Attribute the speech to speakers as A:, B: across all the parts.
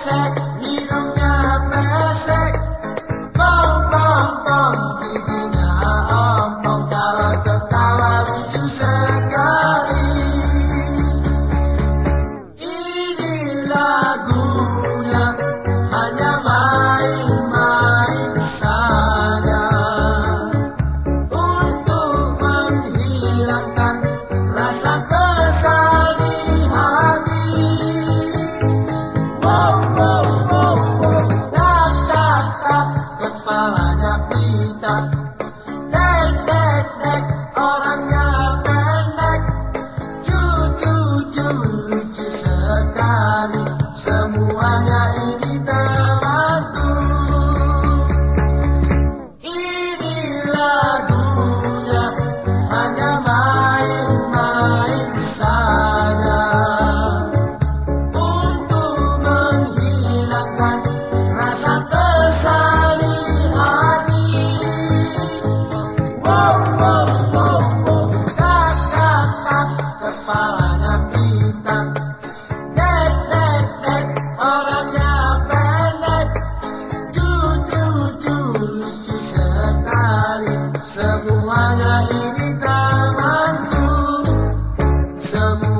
A: suck.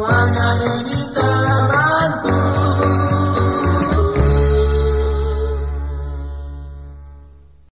A: Juana